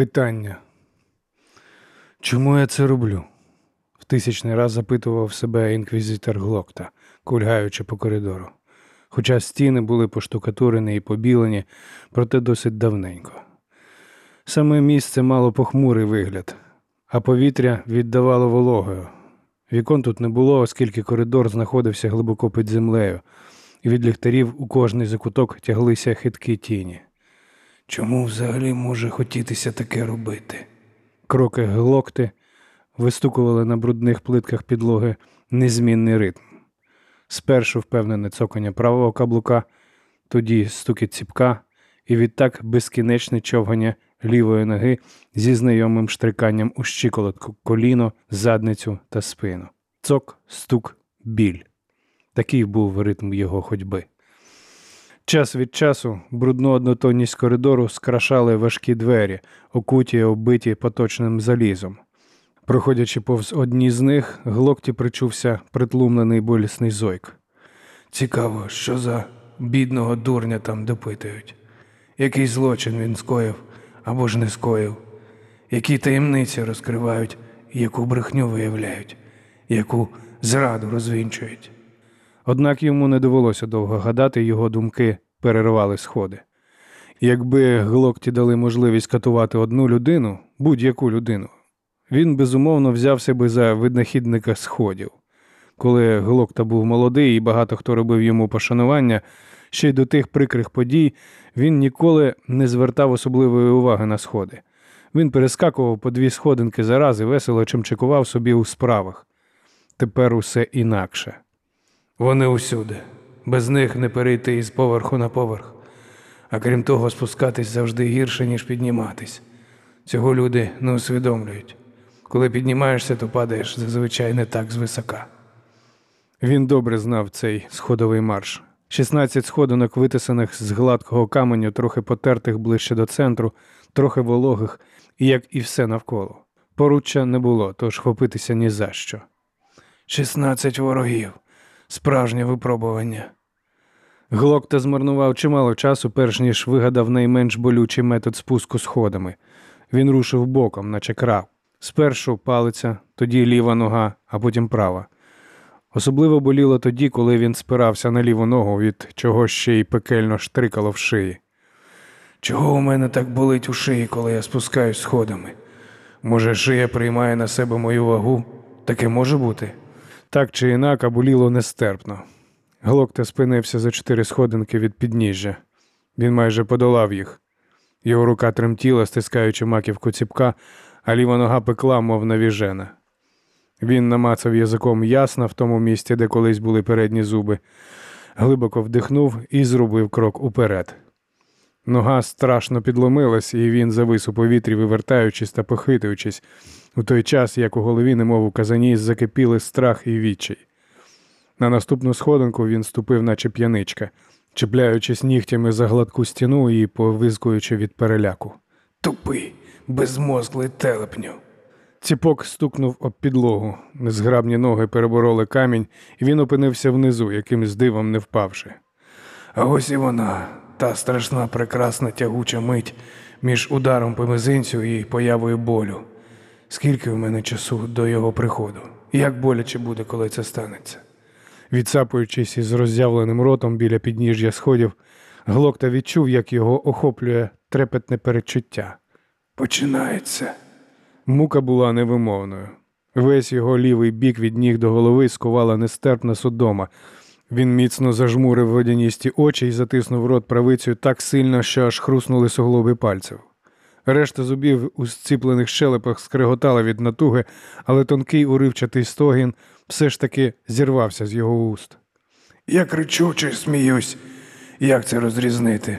Питання. Чому я це роблю? В тисячний раз запитував себе інквізитор Глокта, кульгаючи по коридору. Хоча стіни були поштукатурені і побілені, проте досить давненько. Саме місце мало похмурий вигляд, а повітря віддавало вологою. Вікон тут не було, оскільки коридор знаходився глибоко під землею, і від ліхтарів у кожний закуток тяглися хиткі тіні. Чому взагалі може хотітися таке робити? Кроки глокти вистукували на брудних плитках підлоги незмінний ритм. Спершу впевнене цокання правого каблука, тоді стукіт ціпка, і відтак безкінечне човгання лівої ноги зі знайомим штриканням у щиколотку, коліно, задницю та спину. Цок, стук, біль. Такий був ритм його ходьби. Час від часу брудну однотонність коридору скрашали важкі двері, окуті, оббиті поточним залізом. Проходячи повз одні з них, глокті причувся притлумлений болісний зойк. Цікаво, що за бідного дурня там допитують. Який злочин він скоїв або ж не скоїв, які таємниці розкривають, яку брехню виявляють, яку зраду розвінчують. Однак йому не довелося довго гадати, його думки перервали сходи. Якби глокті дали можливість катувати одну людину, будь-яку людину, він безумовно взявся би за виднохідника сходів. Коли Глокта був молодий і багато хто робив йому пошанування, ще й до тих прикрих подій він ніколи не звертав особливої уваги на сходи. Він перескакував по дві сходинки за раз і весело чимчикував собі у справах. Тепер усе інакше. Вони усюди. Без них не перейти із поверху на поверх. А крім того, спускатись завжди гірше, ніж підніматись. Цього люди не усвідомлюють. Коли піднімаєшся, то падаєш зазвичай не так звисока. Він добре знав цей сходовий марш. 16 сходинок, витисаних з гладкого каменю, трохи потертих ближче до центру, трохи вологих, як і все навколо. Поруччя не було, тож хопитися ні за що. 16 ворогів. Справжнє випробування. Глокта змарнував чимало часу, перш ніж вигадав найменш болючий метод спуску сходами. Він рушив боком, наче крав. Спершу палиця, тоді ліва нога, а потім права. Особливо боліло тоді, коли він спирався на ліву ногу, від чого ще й пекельно штрикало в шиї. Чого у мене так болить у шиї, коли я спускаюсь сходами? Може, шия приймає на себе мою вагу? Таке може бути? Так чи інак, боліло нестерпно. Глокта спинився за чотири сходинки від підніжжя. Він майже подолав їх. Його рука тремтіла, стискаючи маківку ціпка, а ліва нога пекла, мов навіжена. Він намацав язиком ясно в тому місці, де колись були передні зуби, глибоко вдихнув і зробив крок уперед. Нога страшно підломилась, і він завис у повітрі, вивертаючись та похитуючись, у той час, як у голові, немов у казані, закипіли страх і відчай. На наступну сходинку він ступив, наче п'яничка, чіпляючись нігтями за гладку стіну і повизкуючи від переляку. Тупий, безмозглий телепню. Ціпок стукнув об підлогу. Незграбні ноги перебороли камінь, і він опинився внизу, якимсь дивом не впавши. А ось і вона, та страшна, прекрасна тягуча мить між ударом по мизинцю і появою болю. Скільки в мене часу до його приходу? Як боляче буде, коли це станеться? Відсапуючись із роззявленим ротом біля підніжжя сходів, Глокта відчув, як його охоплює трепетне передчуття. Починається. Мука була невимовною. Весь його лівий бік від ніг до голови скувала нестерпна судома. Він міцно зажмурив водяністі очі і затиснув рот правицею так сильно, що аж хруснули суглоби пальців. Решта зубів у зціплених щелепах скриготала від натуги, але тонкий уривчатий стогін все ж таки зірвався з його уст. Я кричу чи сміюсь. Як це розрізнити?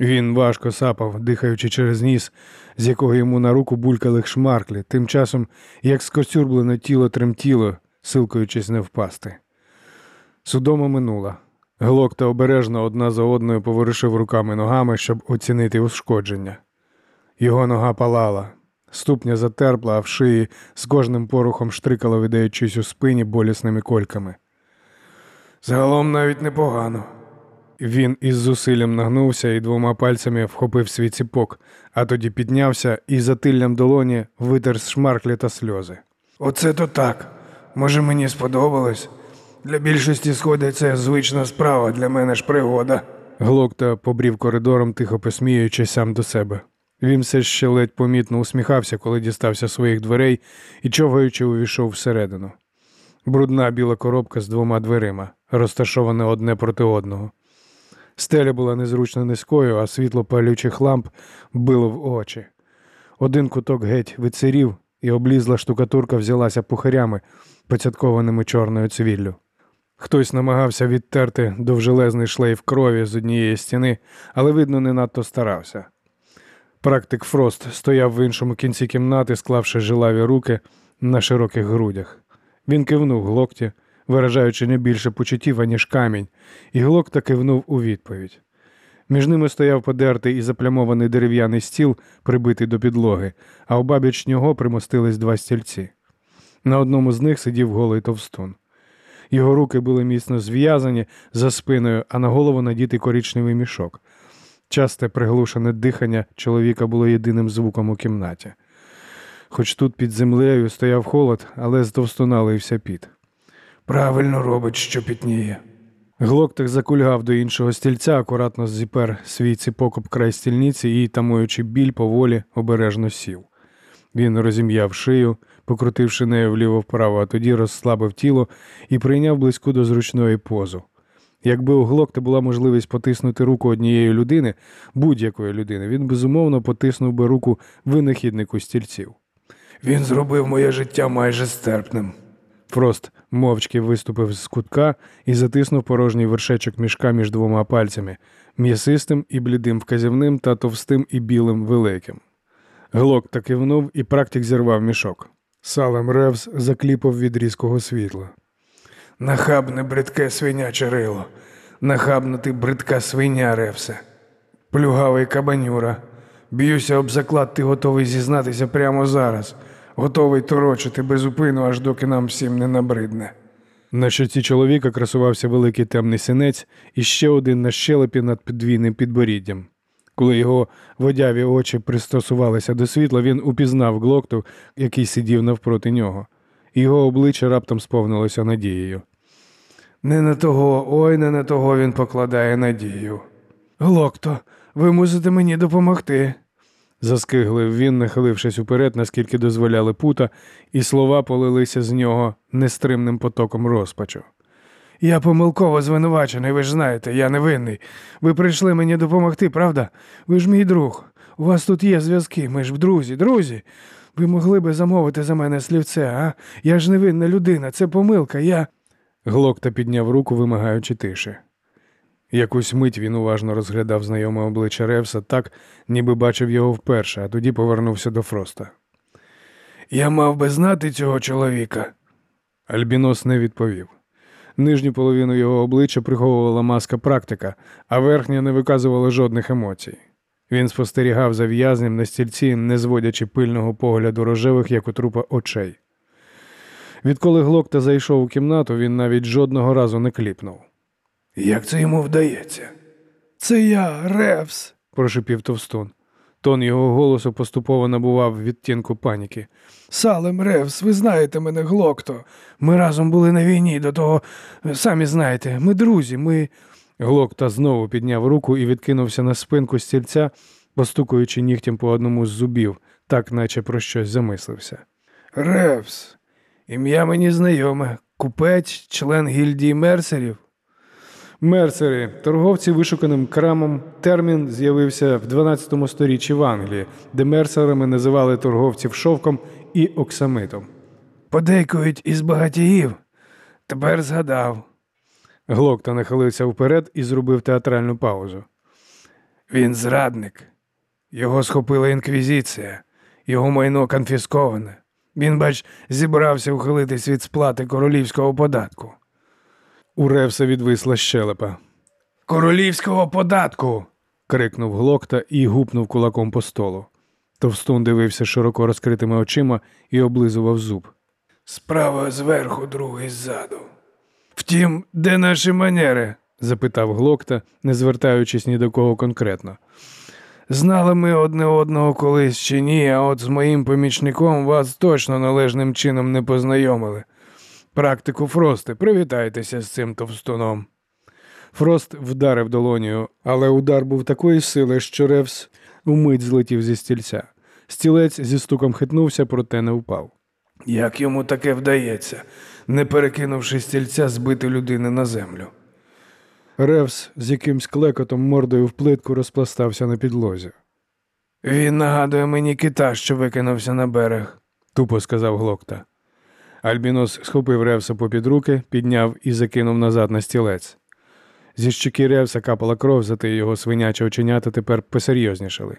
Він важко сапав, дихаючи через ніс, з якого йому на руку булькали шмарклі, тим часом, як скоцюрблене тіло тремтіло, силкуючись не впасти. Судома минула. Глокта обережно одна за одною поворушив руками ногами, щоб оцінити ушкодження. Його нога палала, ступня затерпла, а в шиї з кожним порухом штрикала, видаючись у спині болісними кольками. Загалом навіть непогано. Він із зусиллям нагнувся і двома пальцями вхопив свій ціпок, а тоді піднявся і затиллям долоні витер шмарклі та сльози. Оце то так. Може, мені сподобалось? Для більшості сходить це звична справа, для мене ж пригода. Глокта побрів коридором, тихо посміюючись сам до себе. Він все ще ледь помітно усміхався, коли дістався своїх дверей і човгаючи увійшов всередину. Брудна біла коробка з двома дверима, розташована одне проти одного. Стеля була незручно низькою, а світло палючих ламп било в очі. Один куток геть вицерів, і облізла штукатурка взялася пухарями, поцяткованими чорною цвіллю. Хтось намагався відтерти довжелезний шлейф крові з однієї стіни, але, видно, не надто старався. Практик Фрост стояв в іншому кінці кімнати, склавши жилаві руки на широких грудях. Він кивнув глокті, виражаючи не більше почуттів, аніж камінь, і глокта кивнув у відповідь. Між ними стояв подертий і заплямований дерев'яний стіл, прибитий до підлоги, а обабіч нього примостились два стільці. На одному з них сидів голий товстун. Його руки були міцно зв'язані за спиною, а на голову надітий коричневий мішок. Часте приглушене дихання чоловіка було єдиним звуком у кімнаті. Хоч тут під землею стояв холод, але з товстуна піт. Правильно робить, що пітніє. Глоктик закульгав до іншого стільця, акуратно зіпер свій ціпок об край стільниці і, тамуючи біль, поволі обережно сів. Він розім'яв шию, покрутивши нею вліво-вправо, а тоді розслабив тіло і прийняв близьку до зручної позу. Якби у Глокта була можливість потиснути руку однієї людини, будь-якої людини, він безумовно потиснув би руку винахіднику стільців. Він зробив моє життя майже стерпним. Фрост мовчки виступив з кутка і затиснув порожній вершечок мішка між двома пальцями м'ясистим і блідим вказівним та товстим і білим великим. Глок так кивнув, і практик зірвав мішок. Салем Ревс закліпав від різкого світла. Нахабне бридке свиняче рило. Нахабна ти бридка свиня, Ревсе. Плюгавий кабанюра. Б'юся об заклад, ти готовий зізнатися прямо зараз. Готовий торочити безупину, аж доки нам всім не набридне. На щоці чоловіка красувався великий темний синець і ще один на щелепі над підвійним підборіддям. Коли його водяві очі пристосувалися до світла, він упізнав глокту, який сидів навпроти нього. Його обличчя раптом сповнилося надією. Не на того, ой, не на того він покладає надію. Глокто, ви мусите мені допомогти. Заскиглив він, нахилившись уперед, наскільки дозволяли пута, і слова полилися з нього нестримним потоком розпачу. Я помилково звинувачений, ви ж знаєте, я невинний. Ви прийшли мені допомогти, правда? Ви ж мій друг. У вас тут є зв'язки, ми ж друзі, друзі. Ви могли би замовити за мене слівце, а? Я ж невинна людина, це помилка, я. Глокта підняв руку, вимагаючи тиші. Якусь мить він уважно розглядав знайоме обличчя Ревса так, ніби бачив його вперше, а тоді повернувся до Фроста. Я мав би знати цього чоловіка. Альбінос не відповів. Нижню половину його обличчя приховувала маска практика, а верхня не виказувала жодних емоцій. Він спостерігав за в'язнем на стільці, не зводячи пильного погляду рожевих, як у трупа очей. Відколи Глокта зайшов у кімнату, він навіть жодного разу не кліпнув. Як це йому вдається? Це я, Ревс. прошипів товстун. Тон його голосу поступово набував відтінку паніки. Салем Ревс, ви знаєте мене, Глокто. Ми разом були на війні, до того, самі знаєте, ми друзі, ми. Глокта знову підняв руку і відкинувся на спинку стільця, постукуючи нігтям по одному з зубів, так наче про щось замислився. Ревс, ім'я мені знайоме, купець, член гільдії мерсерів. Мерсери, торговці вишуканим крамом, термін з'явився в 12 сторіччі в Англії, де мерсерами називали торговців шовком і оксамитом. Подейкують із багатіїв. Тепер згадав. Глокта нахилився вперед і зробив театральну паузу. Він зрадник. Його схопила інквізиція, його майно конфісковане. Він, бач, зібрався ухилитись від сплати королівського податку. У Ревса відвисла щелепа. Королівського податку. крикнув Глокта і гупнув кулаком по столу. Товстун дивився широко розкритими очима і облизував зуб. Справа зверху, другий ззаду. Втім, де наші манери? запитав Глокта, не звертаючись ні до кого конкретно. Знали ми одне одного колись чи ні, а от з моїм помічником вас точно належним чином не познайомили. Практику Фросте, привітайтеся з цим товстуном. Фрост вдарив долонію, але удар був такої сили, що Ревс умить злетів зі стільця. Стілець зі стуком хитнувся, проте не впав. Як йому таке вдається, не перекинувши стільця, збити людини на землю? Ревс з якимсь клекотом мордою в плитку розпластався на підлозі. Він нагадує мені кита, що викинувся на берег. Тупо сказав Глокта. Альбінос схопив Ревса попід руки, підняв і закинув назад на стілець. Зі щоки Ревса капала кров, зате його свинячі оченята тепер посерйознішали.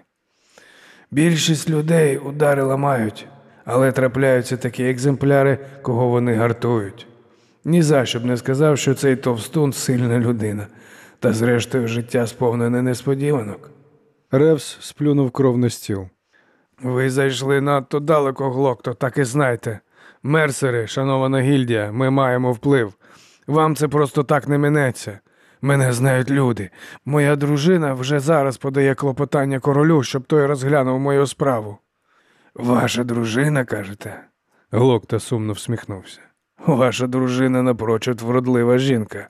Більшість людей удари ламають, але трапляються такі екземпляри, кого вони гартують. Ні за що б не сказав, що цей товстун сильна людина, та зрештою життя сповнене несподіванок. Ревс сплюнув кров на стіл. Ви зайшли надто далеко, глокто, так і знайте. Мерсери, шанована гільдія, ми маємо вплив. Вам це просто так не минеться. Мене знають люди. Моя дружина вже зараз подає клопотання королю, щоб той розглянув мою справу. Ваша дружина, кажете? Глокта сумно всміхнувся. Ваша дружина напрочуд вродлива жінка,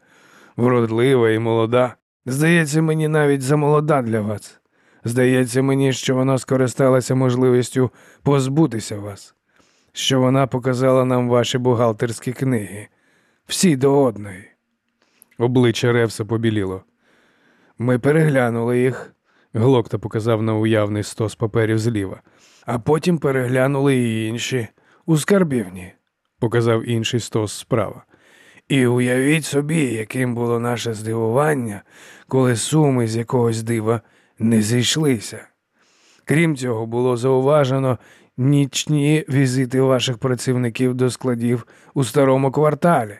вродлива і молода. Здається, мені навіть замолода для вас. Здається мені, що вона скористалася можливістю позбутися вас, що вона показала нам ваші бухгалтерські книги, всі до одної. Обличчя Ревса побіліло. Ми переглянули їх, Глокта показав на уявний стос паперів зліва. а потім переглянули і інші у скарбівні. Показав інший стос справа. І уявіть собі, яким було наше здивування, коли суми з якогось дива не зійшлися. Крім цього, було зауважено нічні візити ваших працівників до складів у старому кварталі,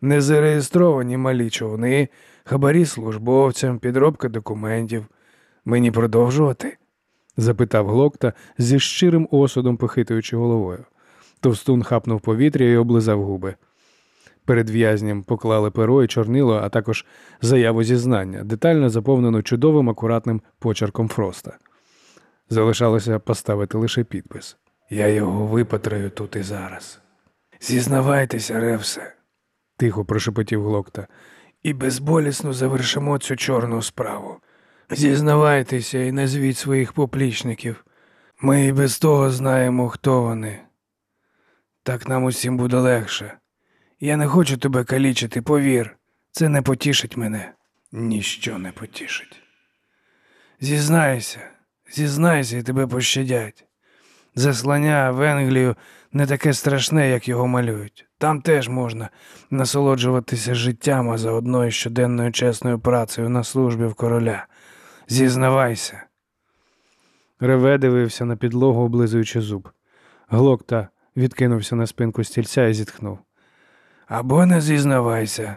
незареєстровані малі човни, хабарі службовцям, підробка документів. Мені продовжувати? запитав Глокта зі щирим осудом похитуючи головою. Товстун хапнув повітря і облизав губи. Перед в'язням поклали перо і чорнило, а також заяву зізнання, детально заповнену чудовим акуратним почерком Фроста. Залишалося поставити лише підпис. Я його випатраю тут і зараз. Зізнавайтеся, Ревсе, Тихо прошепотів Глокта. і безболісно завершимо цю чорну справу. Зізнавайтеся і назвіть своїх поплічників. Ми і без того знаємо, хто вони. Так нам усім буде легше. Я не хочу тебе калічити, повір, це не потішить мене. Ніщо не потішить. Зізнайся, зізнайся і тебе пощадять. Заслання в Енглію не таке страшне, як його малюють. Там теж можна насолоджуватися життям, а заодно і щоденною чесною працею на службі в короля. Зізнавайся. Реве дивився на підлогу, облизуючи зуб. Глокта відкинувся на спинку стільця і зітхнув. Або не зізнавайся,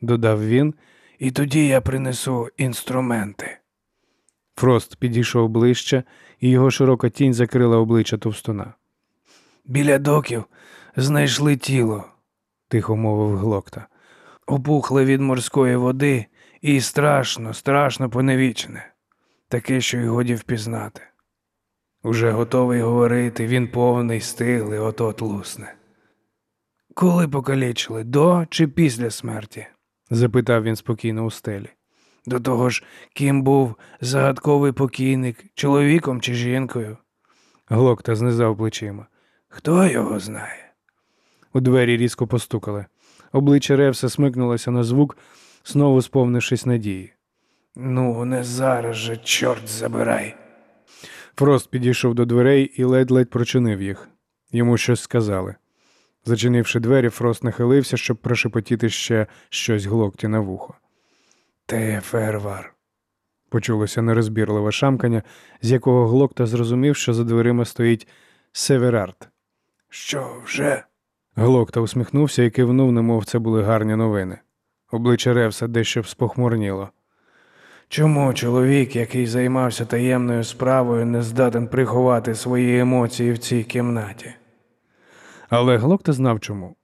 Додав він. і тоді я принесу інструменти. Фрост підійшов ближче, і його широка тінь закрила обличчя товстуна. Біля доків знайшли тіло, Тихо мовив Глокта. опухле від морської води і страшно, страшно поневічне, таке, що й годі впізнати. Уже готовий говорити, він повний, стиглий, от-от лусне. Коли покалічили, до чи після смерті? запитав він спокійно у стелі. До того ж, ким був загадковий покійник, чоловіком чи жінкою? Глокта знизав плечима. Хто його знає? У двері різко постукали. Обличчя Ревса смикнулося на звук, знову сповнившись надії. Ну, не зараз же, чорт забирай. Фрост підійшов до дверей і ледь-ледь прочинив їх. Йому щось сказали. Зачинивши двері, Фрост нахилився, щоб прошепотіти ще щось глокті на вухо. Те фервар. Почулося нерозбірливе шамкання, з якого глокта зрозумів, що за дверима стоїть Северард. Що вже? Глокта усміхнувся і кивнув, немов це були гарні новини. Обличчя Ревса дещо спохмурніло. Чому чоловік, який займався таємною справою, не здатен приховати свої емоції в цій кімнаті? Але Глокта знав чому.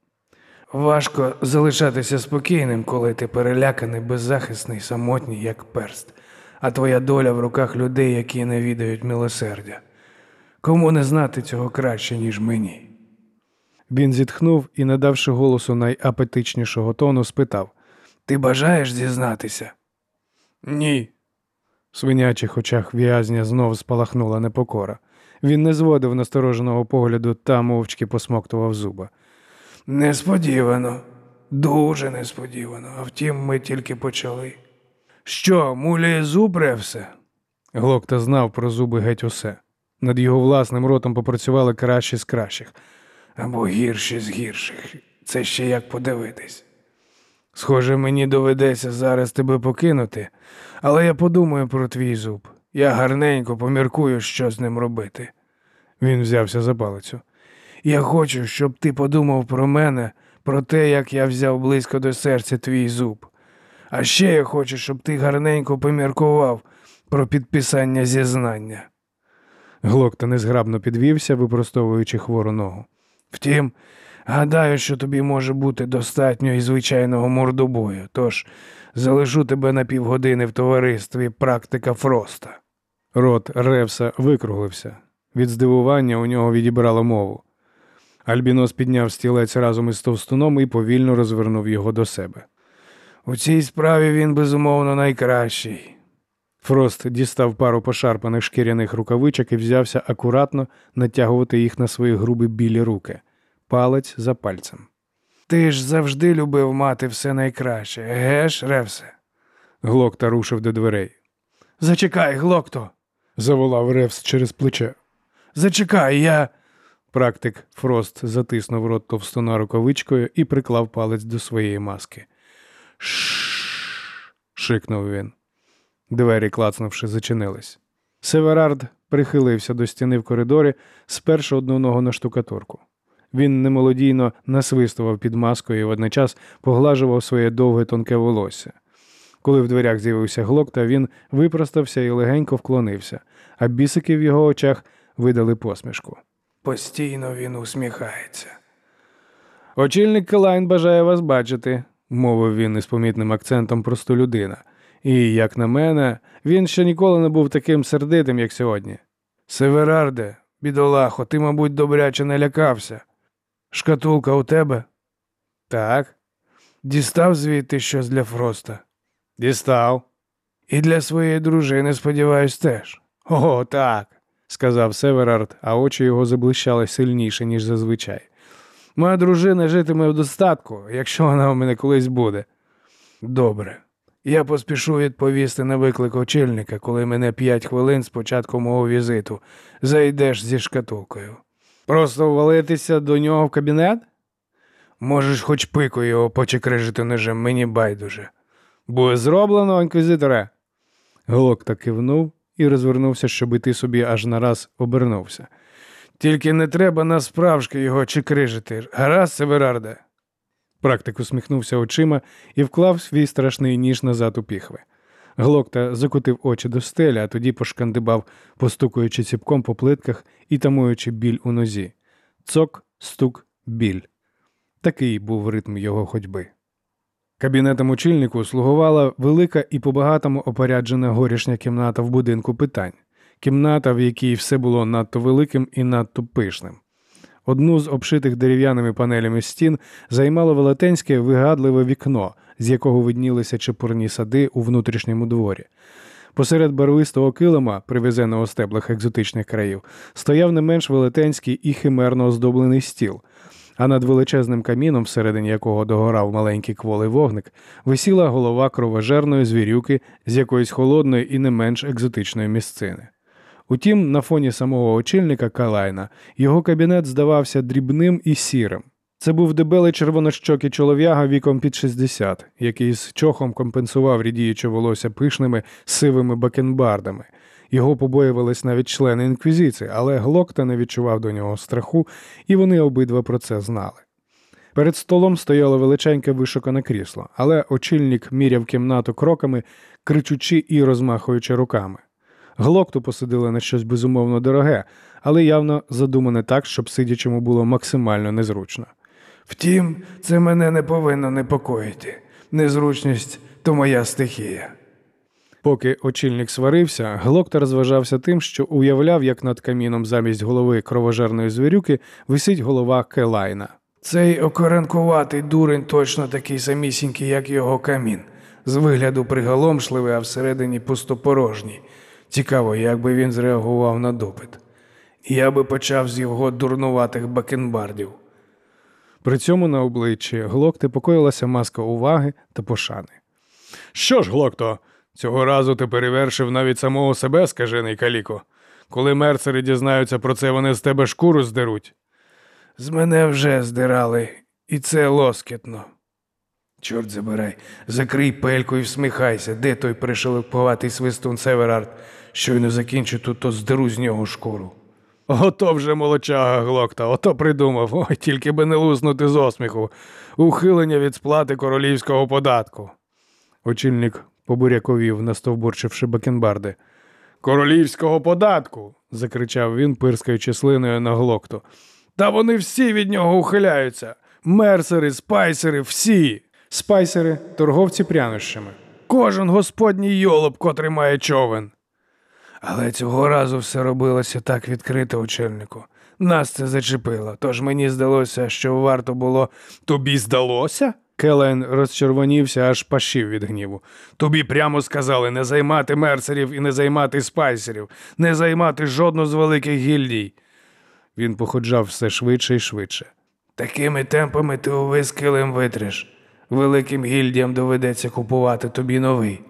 Важко залишатися спокійним, коли ти переляканий, беззахисний, самотній, як перст, а твоя доля в руках людей, які не відають милосердя. Кому не знати цього краще, ніж мені? Він зітхнув і, надавши голосу найапетичнішого тону, спитав Ти бажаєш зізнатися? Ні. В свинячих очах в'язня знов спалахнула непокора. Він не зводив настороженого погляду та мовчки посмоктував зуба. Несподівано, дуже несподівано. А втім, ми тільки почали. Що, муляє зубре все? Глокта знав про зуби геть усе. Над його власним ротом попрацювали кращі з кращих. Або гірші з гірших. Це ще як подивитись. Схоже, мені доведеться зараз тебе покинути, але я подумаю про твій зуб. Я гарненько поміркую, що з ним робити. Він взявся за палицю. Я хочу, щоб ти подумав про мене, про те, як я взяв близько до серця твій зуб. А ще я хочу, щоб ти гарненько поміркував про підписання зізнання. Глокта незграбно підвівся, випростовуючи хвору ногу. Втім, гадаю, що тобі може бути достатньо і звичайного мордобою, тож залишу тебе на півгодини в товаристві практика Фроста. Рот Ревса викруглився. Від здивування у нього відібрало мову. Альбінос підняв стілець разом із товстуном і повільно розвернув його до себе. У цій справі він безумовно найкращий. Фрост дістав пару пошарпаних шкіряних рукавичок і взявся акуратно натягувати їх на свої грубі білі руки, палець за пальцем. Ти ж завжди любив мати все найкраще, еге ж, Ревсе? Глокта рушив до дверей. Зачекай, глокто. Заволав Ревс через плече. Зачекай, я. Практик Фрост затиснув рот товстуна рукавичкою і приклав палець до своєї маски. Шш. шикнув він. Двері, клацнувши, зачинились. Северард прихилився до стіни в коридорі, сперши одну ногу на штукатурку. Він немолодійно насвистував під маскою і водночас поглажував своє довге тонке волосся. Коли в дверях з'явився глокта, він випростався і легенько вклонився, а бісики в його очах видали посмішку. Постійно він усміхається. Очільник Келайн бажає вас бачити, мовив він із помітним акцентом простолюдина. І, як на мене, він ще ніколи не був таким сердитим, як сьогодні. Северарде, бідолахо, ти, мабуть, добряче налякався. Шкатулка у тебе? Так, Дістав звідти щось для Фроста. дістав. І для своєї дружини, сподіваюсь, теж. О, так, сказав Северард, а очі його заблищали сильніше, ніж зазвичай. Моя дружина житиме в достатку, якщо вона у мене колись буде. Добре. Я поспішу відповісти на виклик очільника, коли мене п'ять хвилин з початку мого візиту. Зайдеш зі шкатулкою. Просто ввалитися до нього в кабінет? Можеш хоч пику його почекрижити ножем, мені байдуже. Буде зроблено, інквізиторе. Глок так кивнув і розвернувся, щоб іти собі аж нараз обернувся. Тільки не треба насправжки його чекрижити. Гаразд, Северарде? Практик усміхнувся очима і вклав свій страшний ніж назад у піхви. Глокта закотив очі до стелі, а тоді пошкандибав, постукуючи ціпком по плитках і тамуючи біль у нозі. Цок, стук, біль. Такий був ритм його ходьби. Кабінетом очільнику слугувала велика і по-багатому опоряджена горішня кімната в будинку питань, кімната, в якій все було надто великим і надто пишним. Одну з обшитих дерев'яними панелями стін займало велетенське вигадливе вікно, з якого виднілися чепурні сади у внутрішньому дворі. Посеред барвистого килима, привезеного з теплих екзотичних країв, стояв не менш велетенський і химерно оздоблений стіл, а над величезним каміном, всередині якого догорав маленький кволий вогник, висіла голова кровожерної звірюки з якоїсь холодної і не менш екзотичної місцини. Утім, на фоні самого очільника Калайна його кабінет здавався дрібним і сірим. Це був дебелий червонощокий чолов'яга віком під 60, який з чохом компенсував рідіюче волосся пишними сивими бакенбардами. Його побоювались навіть члени інквізиції, але Глокта не відчував до нього страху, і вони обидва про це знали. Перед столом стояло величеньке вишукане крісло, але очільник міряв кімнату кроками, кричучи і розмахуючи руками. Глокту посадили на щось безумовно дороге, але явно задумане так, щоб сидячому було максимально незручно. Втім, це мене не повинно непокоїти. Незручність то моя стихія. Поки очільник сварився, Глокта розважався тим, що уявляв, як над каміном замість голови кровожерної звірюки висить голова Келайна. Цей окоренкуватий дурень точно такий самісінький, як його камін. З вигляду приголомшливий, а всередині пустопорожній. Цікаво, як би він зреагував на допит. Я би почав з його дурнуватих бакенбардів. При цьому на обличчі Глокти покоїлася маска уваги та пошани. Що ж, Глокто, цього разу ти перевершив навіть самого себе, скажений каліко. Коли мерцери дізнаються про це, вони з тебе шкуру здеруть. З мене вже здирали, і це лоскітно. Чорт забирай, закрий пельку і всміхайся, де той пришелепуватий свистун Северард. Щойно закінчу тут, то здеру з нього шкуру. Ото вже молочага Глокта, ото придумав, ой, тільки би не луснути з осміху. Ухилення від сплати королівського податку. Очільник побуряковів, настовбурчивши бакенбарди. Королівського податку. закричав він, пирскаючи слиною на глокту. Та вони всі від нього ухиляються. Мерсери, спайсери, всі. Спайсери торговці прянощами. Кожен господній йолоп, котрий має човен. Але цього разу все робилося так відкрито, очільнику. Нас це зачепило, тож мені здалося, що варто було Тобі здалося? Келен розчервонівся, аж пашів від гніву. Тобі прямо сказали не займати мерсерів і не займати спайсерів, не займати жодну з великих гільдій. Він походжав все швидше і швидше. такими темпами ти увесь килим витриш. Великим гільдіям доведеться купувати тобі новий.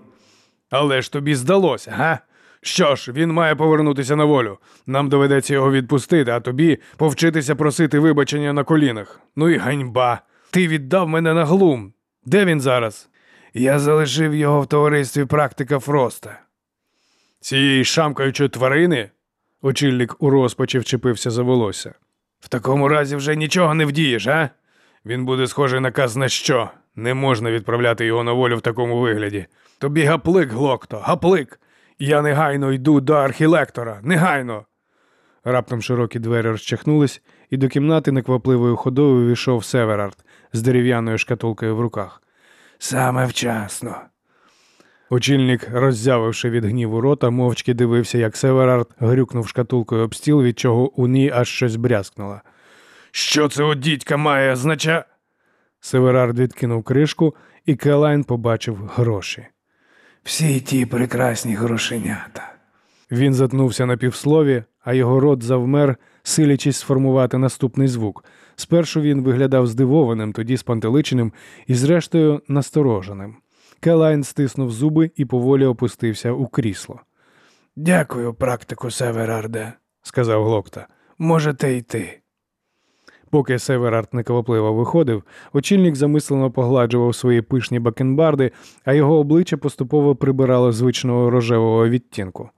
Але ж тобі здалося, га? Що ж, він має повернутися на волю. Нам доведеться його відпустити, а тобі повчитися просити вибачення на колінах. Ну і ганьба. Ти віддав мене на глум. Де він зараз? Я залишив його в товаристві практика Фроста. Цієї шамкаючої тварини? Очільник у розпачі вчепився за волосся. В такому разі вже нічого не вдієш, а? Він буде схожий на каз на що. Не можна відправляти його на волю в такому вигляді. Тобі гаплик, глокто, гаплик. Я негайно йду до архілектора, негайно. Раптом широкі двері розчахнулись, і до кімнати неквапливою ходою увійшов Северард з дерев'яною шкатулкою в руках. Саме вчасно. Очільник, роззявивши від гніву рота, мовчки дивився, як Северард грюкнув шкатулкою об стіл, від чого у ній аж щось брязкнуло. Що це от дідька має означа? Северард відкинув кришку, і Келайн побачив гроші. Всі ті прекрасні грошенята. Він затнувся на півслові, а його рот завмер, силячись сформувати наступний звук. Спершу він виглядав здивованим, тоді спантеличеним і, зрештою, настороженим. Келайн стиснув зуби і поволі опустився у крісло. Дякую, практику Северарде, сказав Глокта. можете йти. Поки Северард неквапливо виходив, очільник замислено погладжував свої пишні бакенбарди, а його обличчя поступово прибирало звичного рожевого відтінку.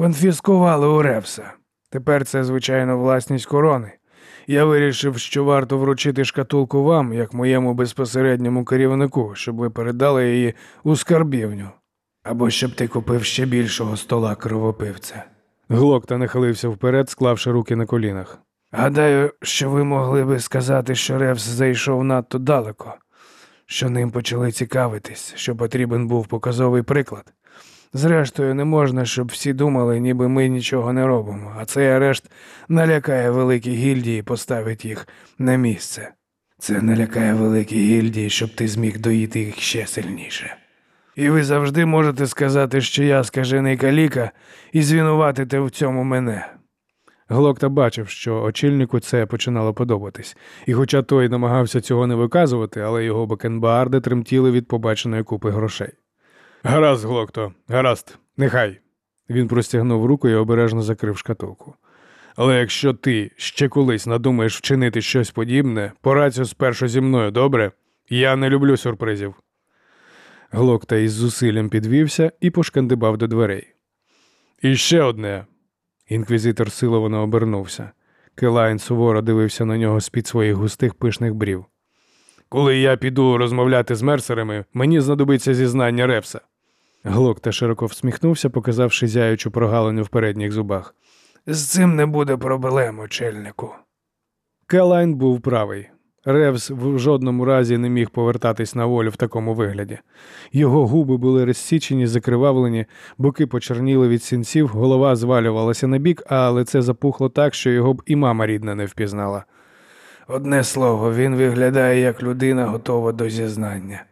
Конфіскували у Ревса. Тепер це, звичайно, власність корони. Я вирішив, що варто вручити шкатулку вам, як моєму безпосередньому керівнику, щоб ви передали її у скарбівню. Або щоб ти купив ще більшого стола кровопивця. Глокта нахилився вперед, склавши руки на колінах. Гадаю, що ви могли би сказати, що Ревс зайшов надто далеко, що ним почали цікавитись, що потрібен був показовий приклад. Зрештою, не можна, щоб всі думали, ніби ми нічого не робимо, а цей арешт налякає великі гільдії і поставить їх на місце. Це налякає великі гільдії, щоб ти зміг доїти їх ще сильніше. І ви завжди можете сказати, що я скажений каліка, і звинуватите в цьому мене. Глокта бачив, що очільнику це починало подобатись, і хоча той намагався цього не виказувати, але його бакенбарди тремтіли від побаченої купи грошей. Гаразд, Глокто, гаразд, нехай. Він простягнув руку і обережно закрив шкатулку. Але якщо ти ще колись надумаєш вчинити щось подібне, порадься спершу зі мною, добре? Я не люблю сюрпризів. Глокта із зусиллям підвівся і пошкандибав до дверей. І ще одне. Інквізитор силовано обернувся. Келайн суворо дивився на нього з-під своїх густих пишних брів. Коли я піду розмовляти з мерсерами, мені знадобиться зізнання Ревса. Глокта широко всміхнувся, показавши зяючу прогалину в передніх зубах. З цим не буде проблем, очільнику. Келайн був правий. Ревс в жодному разі не міг повертатись на волю в такому вигляді. Його губи були розсічені, закривавлені, боки почерніли від сінців, голова звалювалася на бік, а лице запухло так, що його б і мама рідна не впізнала. Одне слово, він виглядає як людина, готова до зізнання.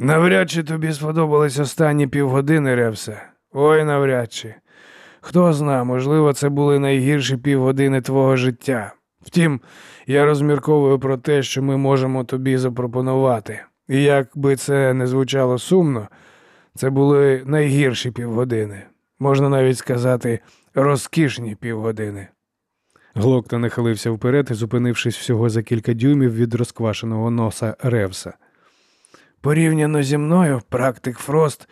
Навряд чи тобі сподобались останні півгодини, Ревсе. Ой, навряд чи. Хто зна, можливо, це були найгірші півгодини твого життя. Втім, я розмірковую про те, що ми можемо тобі запропонувати. І як би це не звучало сумно, це були найгірші півгодини. Можна навіть сказати, розкішні півгодини. Глокта нахилився вперед зупинившись всього за кілька дюймів від розквашеного носа Ревса. Порівняно зі мною, практик Фрост,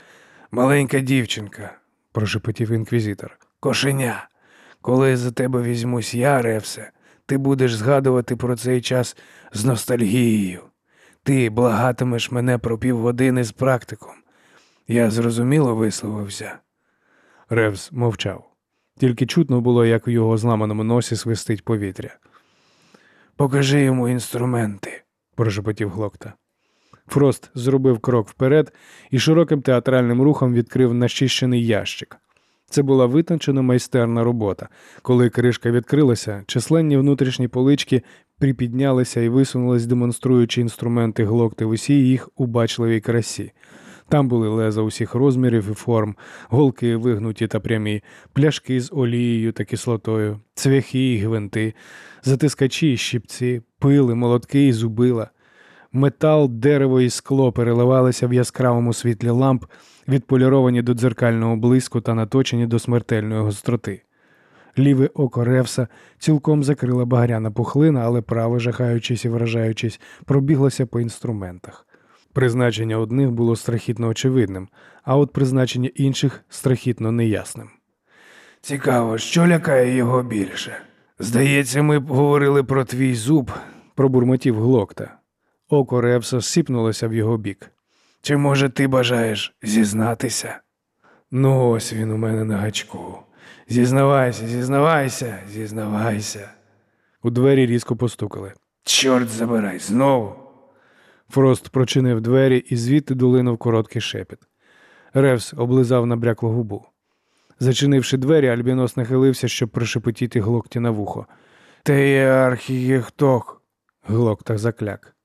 маленька дівчинка, прошепотів інквізитор. кошеня. Коли за тебе візьмусь я, Ревсе, ти будеш згадувати про цей час з ностальгією. Ти благатимеш мене про півгодини з практиком. Я зрозуміло висловився. Ревс мовчав. Тільки чутно було, як у його зламаному носі свистить повітря, Покажи йому інструменти. прошепотів Глокта. Фрост зробив крок вперед і широким театральним рухом відкрив начищений ящик. Це була витончена майстерна робота. Коли кришка відкрилася, численні внутрішні полички припіднялися і висунулись, демонструючи інструменти глокти в усій їх убачливій красі. Там були леза усіх розмірів і форм, голки вигнуті та прямі, пляшки з олією та кислотою, цвяхи і гвинти, затискачі і щипці, пили, молотки і зубила. Метал, дерево і скло переливалися в яскравому світлі ламп, відполіровані до дзеркального блиску та наточені до смертельної гостроти. Ліве око Ревса цілком закрила багряна пухлина, але праве, жахаючись і вражаючись, пробіглося по інструментах. Призначення одних було страхітно очевидним, а от призначення інших страхітно неясним. Цікаво, що лякає його більше. Здається, ми говорили про твій зуб, Пробурмотів глокта. Око Ревса сіпнулося в його бік. чи може ти бажаєш зізнатися? Ну, ось він у мене на гачку. Зізнавайся, зізнавайся, зізнавайся. У двері різко постукали. Чорт забирай, знову. Фрост прочинив двері і звідти долинув короткий шепіт. Ревс облизав набряклу губу. Зачинивши двері, Альбінос нахилився, щоб прошепотіти глокті на вухо. Ти є архієхток. Глокта закляк.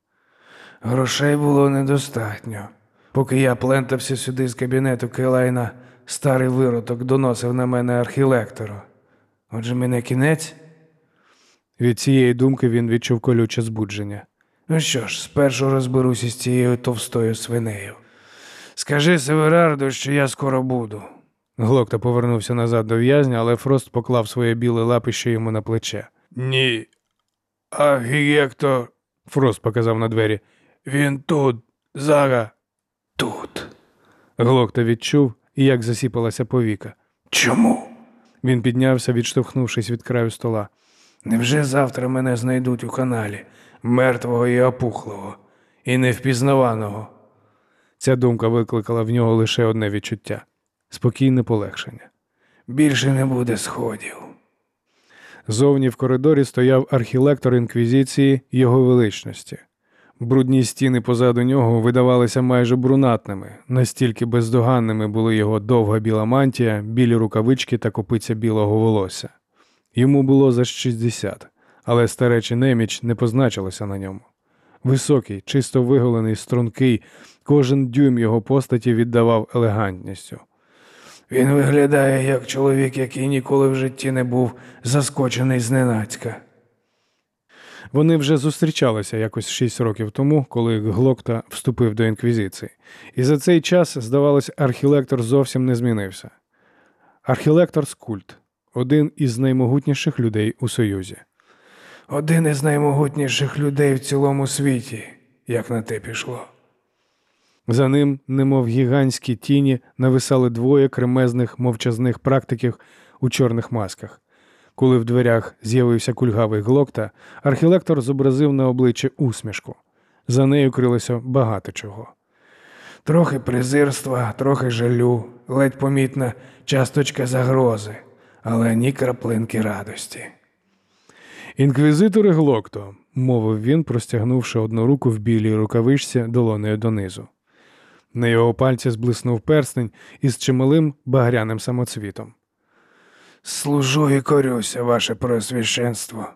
Грошей було недостатньо. Поки я плентався сюди з кабінету Келайна, старий вироток доносив на мене архілектору. Отже, мене кінець? Від цієї думки він відчув колюче збудження. Ну що ж, спершу розберуся з цією товстою свинею. Скажи Северарду, що я скоро буду. Глокта повернувся назад до в'язня, але Фрост поклав своє біле лапище йому на плече. Ні. Архієктор, Фрост показав на двері. Він тут, зараз. Тут. Глокта відчув, як засіпалася повіка. Чому? Він піднявся, відштовхнувшись від краю стола. Невже завтра мене знайдуть у каналі, мертвого і опухлого, і невпізнаваного? Ця думка викликала в нього лише одне відчуття спокійне полегшення. Більше не буде сходів. Зовні в коридорі стояв архілектор інквізиції його величності. Брудні стіни позаду нього видавалися майже брунатними, настільки бездоганними були його довга біла мантія, білі рукавички та копиця білого волосся. Йому було за 60, але старечий неміч не позначилося на ньому. Високий, чисто виголений, стрункий, кожен дюйм його постаті віддавав елегантністю. Він виглядає як чоловік, який ніколи в житті не був заскочений зненацька. Вони вже зустрічалися якось шість років тому, коли Глокта вступив до інквізиції, і за цей час, здавалось, архілектор зовсім не змінився. Архілектор Скульт один із наймогутніших людей у Союзі. Один із наймогутніших людей в цілому світі, як на те пішло. За ним, немов гігантські тіні, нависали двоє кремезних мовчазних практиків у чорних масках. Коли в дверях з'явився кульгавий глокта, архілектор зобразив на обличчі усмішку. За нею крилося багато чого. Трохи презирства, трохи жалю, ледь помітна часточка загрози, але ні краплинки радості. Інквізитори Глокто, мовив він, простягнувши одну руку в білій рукавичці долонею донизу. На його пальці зблиснув перстень із чималим багряним самоцвітом. Служу і корюся, ваше преосвященство.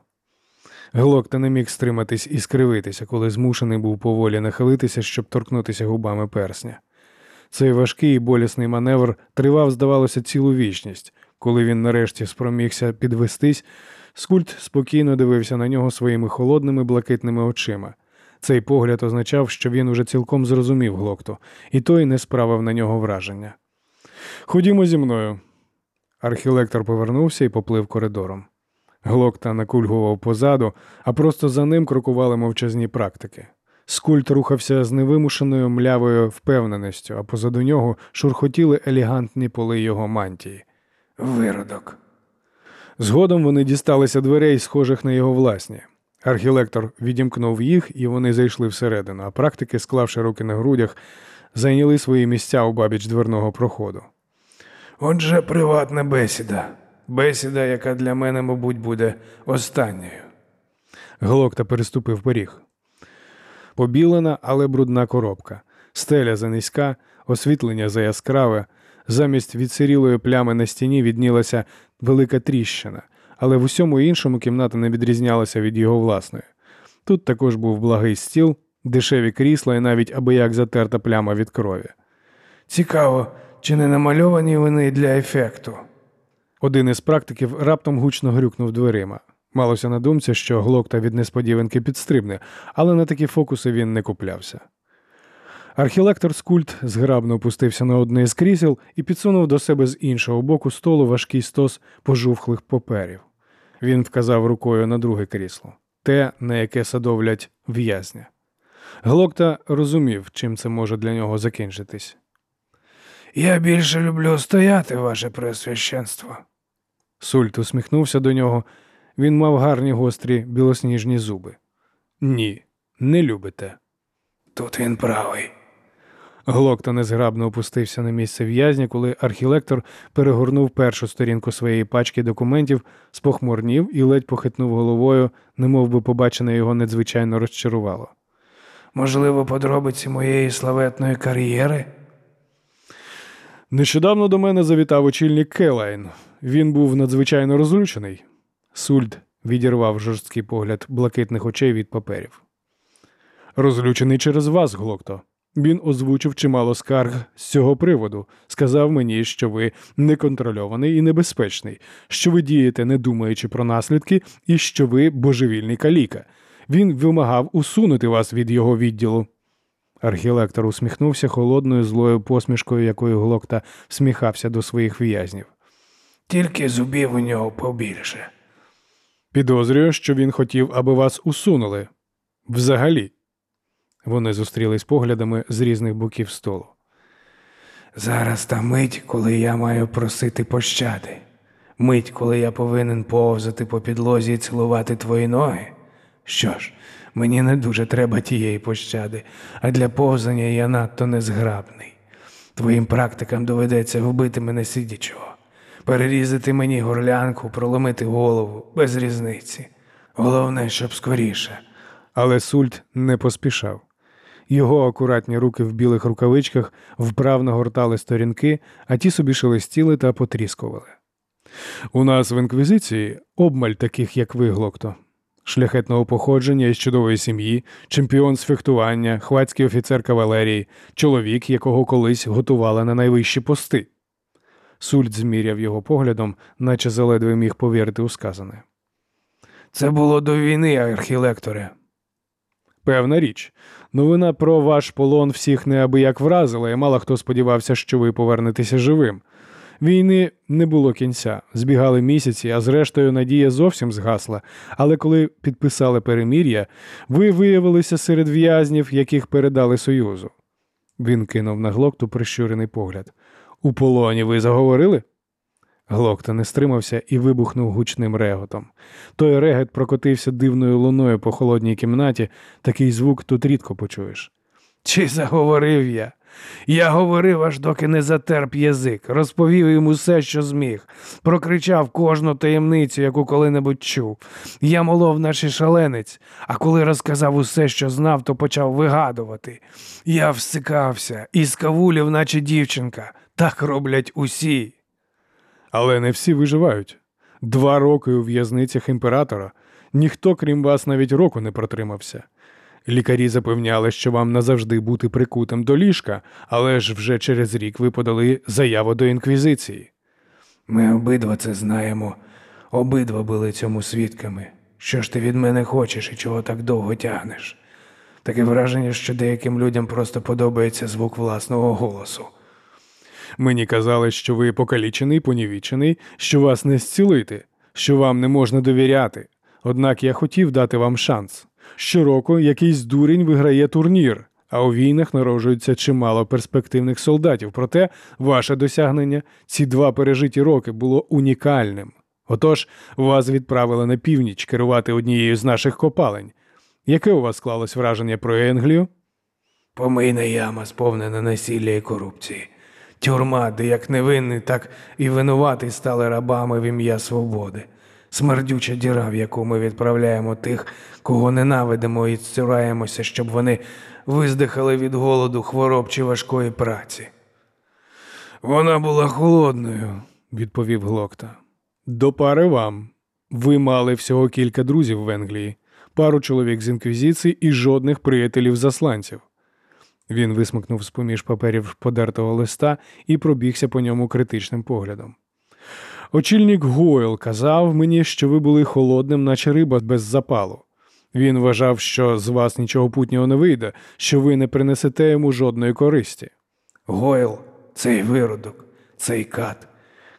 Глокта не міг стриматись і скривитися, коли змушений був поволі нахилитися, щоб торкнутися губами персня. Цей важкий і болісний маневр тривав, здавалося, цілу вічність. Коли він нарешті спромігся підвестись, скульт спокійно дивився на нього своїми холодними блакитними очима. Цей погляд означав, що він уже цілком зрозумів глокту, і той не справив на нього враження. Ходімо зі мною. Архілектор повернувся і поплив коридором. Глокта накульгував позаду, а просто за ним крокували мовчазні практики. Скульт рухався з невимушеною млявою впевненістю, а позаду нього шурхотіли елегантні поли його мантії. Виродок. Згодом вони дісталися дверей, схожих на його власні. Архілектор відімкнув їх, і вони зайшли всередину, а практики, склавши руки на грудях, зайняли свої місця у бабіч дверного проходу. Отже, приватна бесіда. Бесіда, яка для мене, мабуть, буде останньою. Глокта переступив поріг. Побілена, але брудна коробка, стеля занизька, освітлення заяскраве. Замість відсирілої плями на стіні віднілася велика тріщина, але в усьому іншому кімната не відрізнялася від його власної. Тут також був благий стіл, дешеві крісла і навіть абияк затерта пляма від крові. Цікаво, чи не намальовані вони для ефекту? Один із практиків раптом гучно грюкнув дверима. Малося на думці, що глокта від несподіванки підстрибне, але на такі фокуси він не куплявся. Архілектор Скульт зграбно опустився на одне із крісел і підсунув до себе з іншого боку столу важкий стос пожухлих паперів. Він вказав рукою на друге крісло, те, на яке садовлять в'язня. Глокта розумів, чим це може для нього закінчитись. Я більше люблю стояти, ваше преосвященство. Сульт усміхнувся до нього. Він мав гарні гострі білосніжні зуби. Ні, не любите. Тут він правий. Глокта незграбно опустився на місце в'язня, коли архілектор перегорнув першу сторінку своєї пачки документів, спохмурнів і ледь похитнув головою, немов би побачене його надзвичайно розчарувало. Можливо, подробиці моєї славетної кар'єри? Нещодавно до мене завітав очільник Келайн. Він був надзвичайно розлючений. Сульт відірвав жорсткий погляд блакитних очей від паперів. Розлючений через вас, Глокто. Він озвучив чимало скарг з цього приводу. Сказав мені, що ви неконтрольований і небезпечний, що ви дієте, не думаючи про наслідки, і що ви божевільний каліка. Він вимагав усунути вас від його відділу. Архілектор усміхнувся холодною злою посмішкою, якою Глокта всміхався до своїх в'язнів. Тільки зубів у нього побільше. Підозрюю, що він хотів, аби вас усунули. Взагалі. Вони зустрілись поглядами з різних боків столу. Зараз та мить, коли я маю просити пощади. Мить, коли я повинен повзати по підлозі і цілувати твої ноги. Що ж, мені не дуже треба тієї пощади, а для повзання я надто незграбний. Твоїм практикам доведеться вбити мене сидячого, перерізати мені горлянку, проломити голову без різниці. Головне, щоб скоріше. Але Сульт не поспішав. Його акуратні руки в білих рукавичках вправно гортали сторінки, а ті собі шелестіли та потріскували. У нас в інквізиції обмаль таких, як ви, Глокто. Шляхетного походження із чудової сім'ї, чемпіон з фехтування, хвацький офіцер кавалерії, чоловік, якого колись готували на найвищі пости. Сульт зміряв його поглядом, наче заледве міг повірити у сказане. Це було до війни, архілекторе. Певна річ, новина про ваш полон всіх неабияк вразила, і мало хто сподівався, що ви повернетеся живим. Війни не було кінця, збігали місяці, а зрештою надія зовсім згасла. Але коли підписали перемір'я, ви виявилися серед в'язнів, яких передали Союзу. Він кинув на глокту прищурений погляд. У полоні ви заговорили? Глокта не стримався і вибухнув гучним реготом. Той регет прокотився дивною луною по холодній кімнаті, такий звук тут рідко почуєш. Чи заговорив я? Я говорив, аж доки не затерп язик, розповів їм усе, що зміг, прокричав кожну таємницю, яку коли-небудь чув. Я молов, наче шаленець, а коли розказав усе, що знав, то почав вигадувати. Я всикався і скавулів, наче дівчинка. Так роблять усі. Але не всі виживають. Два роки у в'язницях імператора. Ніхто, крім вас, навіть року не протримався. Лікарі запевняли, що вам назавжди бути прикутим до ліжка, але ж вже через рік ви подали заяву до інквізиції. Ми обидва це знаємо, обидва були цьому свідками. Що ж ти від мене хочеш і чого так довго тягнеш? Таке враження, що деяким людям просто подобається звук власного голосу. Мені казали, що ви покалічений, понівічений, що вас не зцілити, що вам не можна довіряти. Однак я хотів дати вам шанс. Щороку якийсь дурень виграє турнір, а у війнах народжується чимало перспективних солдатів. Проте ваше досягнення ці два пережиті роки було унікальним. Отож, вас відправили на північ керувати однією з наших копалень. Яке у вас склалось враження про Енглію? Помийна яма сповнена насилля і корупції. Тюрма, де як невинний, так і винуватий стали рабами в ім'я свободи. Смердюча діра, в яку ми відправляємо тих, кого ненавидимо і цураємося, щоб вони виздихали від голоду, хвороб чи важкої праці. Вона була холодною, відповів Глокта. До пари вам. Ви мали всього кілька друзів в Енглії, пару чоловік з інквізиції і жодних приятелів засланців. Він висмикнув з поміж паперів подертого листа і пробігся по ньому критичним поглядом. Очільник Гойл казав мені, що ви були холодним, наче риба без запалу. Він вважав, що з вас нічого путнього не вийде, що ви не принесете йому жодної користі. Гойл, цей виродок, цей кат.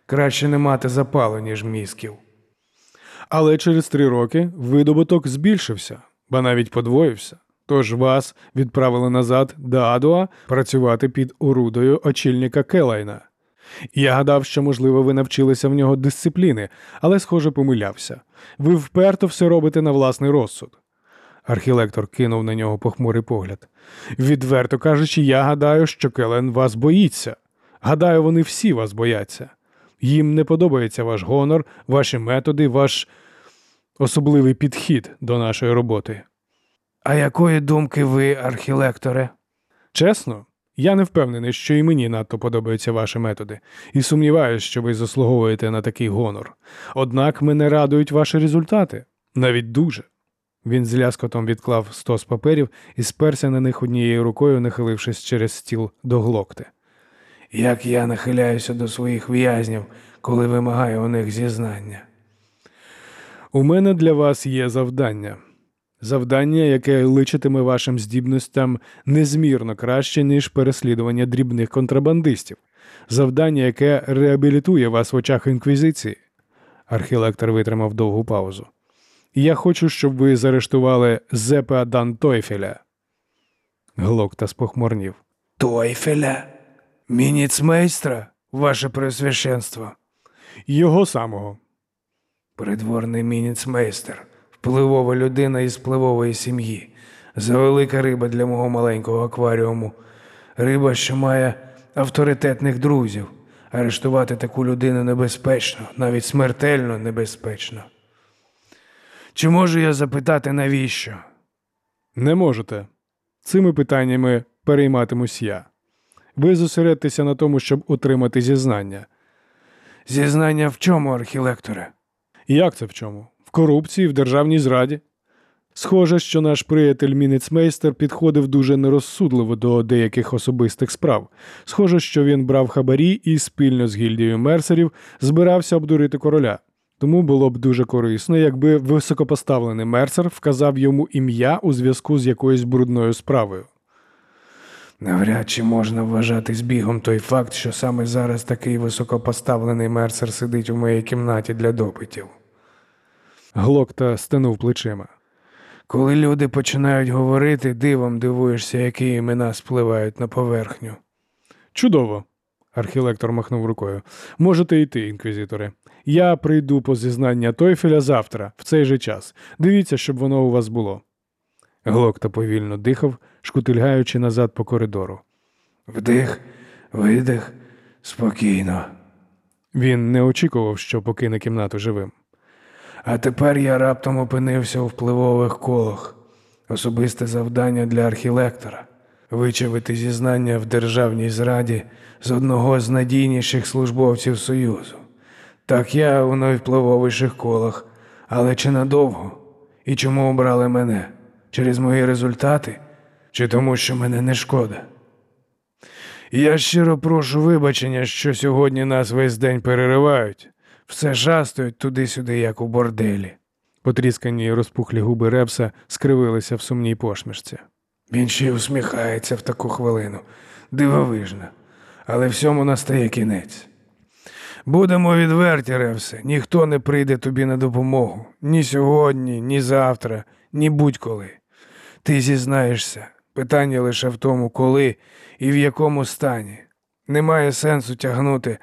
Краще не мати запалу, ніж мізків. Але через три роки видобуток збільшився, ба навіть подвоївся. Тож вас відправили назад до Адуа працювати під орудою очільника Келайна. Я гадав, що, можливо, ви навчилися в нього дисципліни, але, схоже, помилявся. Ви вперто все робите на власний розсуд. Архілектор кинув на нього похмурий погляд. Відверто кажучи, я гадаю, що Келен вас боїться. Гадаю, вони всі вас бояться. Їм не подобається ваш гонор, ваші методи, ваш особливий підхід до нашої роботи. А якої думки ви, архілекторе? Чесно, я не впевнений, що і мені надто подобаються ваші методи, і сумніваюся, що ви заслуговуєте на такий гонор. Однак мене радують ваші результати, навіть дуже. Він з ляскотом відклав стос паперів і сперся на них однією рукою, нахилившись через стіл до глокти. Як я нахиляюся до своїх в'язнів, коли вимагаю у них зізнання. У мене для вас є завдання. Завдання, яке личитиме вашим здібностям незмірно краще, ніж переслідування дрібних контрабандистів. Завдання, яке реабілітує вас в очах інквізиції. Архілектор витримав довгу паузу. Я хочу, щоб ви заарештували Зепа Дан Тойфеля. Глокта спохмурнів. Тойфеля? Мініцмейстра, ваше пресвященство. Його самого. Придворний мініцмейстер, впливова людина із впливової сім'ї. Завелика риба для мого маленького акваріуму. Риба, що має авторитетних друзів. Арештувати таку людину небезпечно, навіть смертельно небезпечно. Чи можу я запитати, навіщо? Не можете. Цими питаннями перейматимусь я. Ви зосередьтеся на тому, щоб отримати зізнання. Зізнання в чому, архілекторе? Як це в чому? Корупції, в державній зраді? Схоже, що наш приятель Мінецмейстер підходив дуже нерозсудливо до деяких особистих справ. Схоже, що він брав хабарі і спільно з гільдією мерсерів збирався обдурити короля. Тому було б дуже корисно, якби високопоставлений мерсер вказав йому ім'я у зв'язку з якоюсь брудною справою. Навряд чи можна вважати збігом той факт, що саме зараз такий високопоставлений мерсер сидить у моїй кімнаті для допитів. Глокта стенув плечима. Коли люди починають говорити, дивом дивуєшся, які імена спливають на поверхню. Чудово. Архілектор махнув рукою. Можете йти, інквізитори. Я прийду по зізнання Тойфеля завтра, в цей же час. Дивіться, щоб воно у вас було. Глокта повільно дихав, шкутильгаючи назад по коридору. Вдих, видих, спокійно. Він не очікував, що покине кімнату живим. А тепер я раптом опинився у впливових колах. Особисте завдання для архілектора вичавити зізнання в державній зраді з одного з надійніших службовців Союзу. Так я у найвпливовіших колах, але чи надовго? І чому обрали мене? Через мої результати? Чи тому, що мене не шкода? Я щиро прошу вибачення, що сьогодні нас весь день переривають. Все шастають туди-сюди, як у борделі. Потріскані й розпухлі губи Ревса скривилися в сумній посмішці. Він ще й усміхається в таку хвилину. Дивовижно. Але всьому настає кінець. Будемо відверті, Ревсе, ніхто не прийде тобі на допомогу. Ні сьогодні, ні завтра, ні будь-коли. Ти зізнаєшся. Питання лише в тому, коли і в якому стані. Немає сенсу тягнути,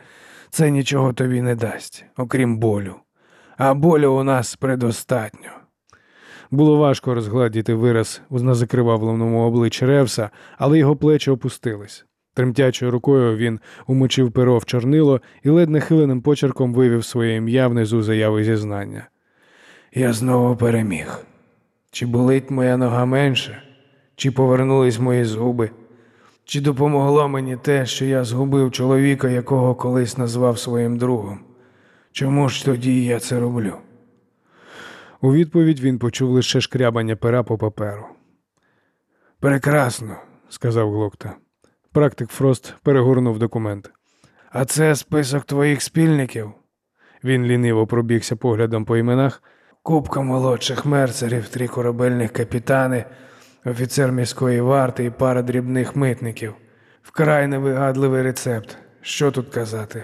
це нічого тобі не дасть, окрім болю. А болю у нас предостатньо. Було важко розгладіти вираз у закривавленому обличчі Ревса, але його плечі опустились. Тремтячою рукою він умочив перо в чорнило і ледь нахиленим почерком вивів своє ім'я внизу заяви зізнання. Я знову переміг. Чи болить моя нога менше? Чи повернулись мої зуби? Чи допомогло мені те, що я згубив чоловіка, якого колись назвав своїм другом? Чому ж тоді я це роблю? У відповідь він почув лише шкрябання пера по паперу. Прекрасно. сказав Глокта. Практик Фрост перегорнув документ. А це список твоїх спільників? Він ліниво пробігся поглядом по іменах. Купка молодших мерцерів, три корабельних капітани, офіцер міської варти і пара дрібних митників. Вкрай невигадливий рецепт. Що тут казати?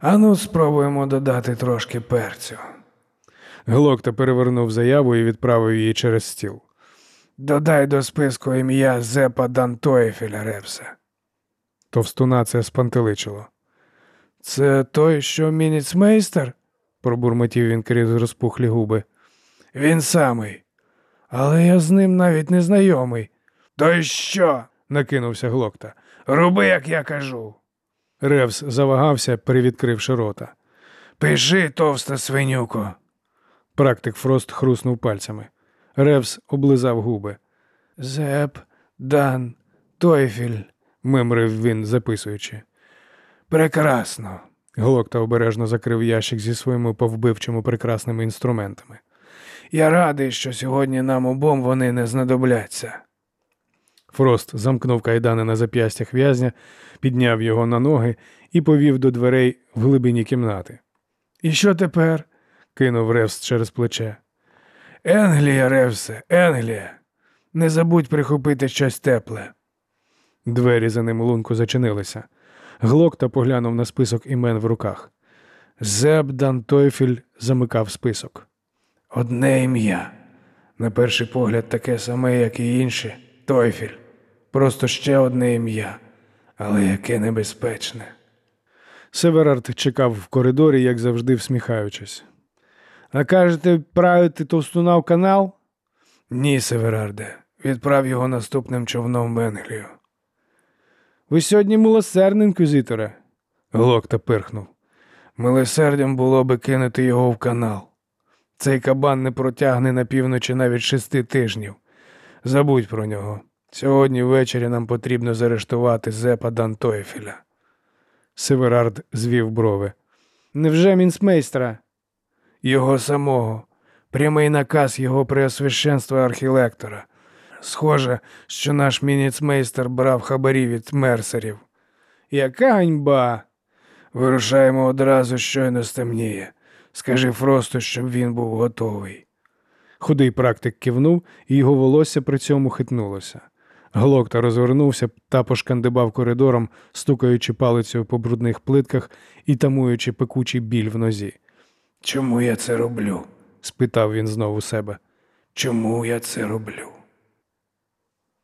Ану, спробуємо додати трошки перцю. Глокта перевернув заяву і відправив її через стіл. Додай до списку ім'я Зепа Дантоєфіля Репса. Товстуна це спантеличило. Це той, що мініцмейстер? Пробурмотів він крізь розпухлі губи. Він самий. Але я з ним навіть не знайомий. То й що? накинувся Глокта. Роби, як я кажу. Ревс завагався, перевідкривши рота. Пиши, товста свинюко. Практик Фрост хруснув пальцями. Ревс облизав губи. Зеп, Дан, Тойфіль. Мимрив він, записуючи. Прекрасно. Глокта обережно закрив ящик зі своїми повбивчими прекрасними інструментами. Я радий, що сьогодні нам обом вони не знадобляться. Фрост замкнув кайдани на зап'ястях в'язня, підняв його на ноги і повів до дверей в глибині кімнати. І що тепер? Кинув Ревс через плече. Енглія, Ревсе, Енглія. Не забудь прихопити щось тепле. Двері за ним лунку зачинилися. Глокта поглянув на список імен в руках. Зеб Дантойфіль замикав список. Одне ім'я. На перший погляд таке саме, як і інші. Тойфіль. Просто ще одне ім'я. Але яке небезпечне. Северард чекав в коридорі, як завжди, всміхаючись. А кажете, правити товстуна в канал? Ні, Северарде. Відправ його наступним човном в Енглію. Ви сьогодні милосердний, інквізиторе. Глокта пирхнув. Милосердям було би кинути його в канал. Цей кабан не протягне на півночі навіть шести тижнів. Забудь про нього. Сьогодні ввечері нам потрібно заарештувати Зепа Дантоєфіля. Северард звів брови. Невже мінсмейстра? Його самого. Прямий наказ його преосвященства архілектора. Схоже, що наш мініцмейстер брав хабарі від мерсерів. Яка ганьба? Вирушаємо одразу, щойно стемніє. Скажи Фросту, щоб він був готовий. Худий практик кивнув, і його волосся при цьому хитнулося. Глокта розвернувся та пошкандибав коридором, стукаючи палицею по брудних плитках і тамуючи пекучий біль в нозі. Чому я це роблю? спитав він знову себе. Чому я це роблю?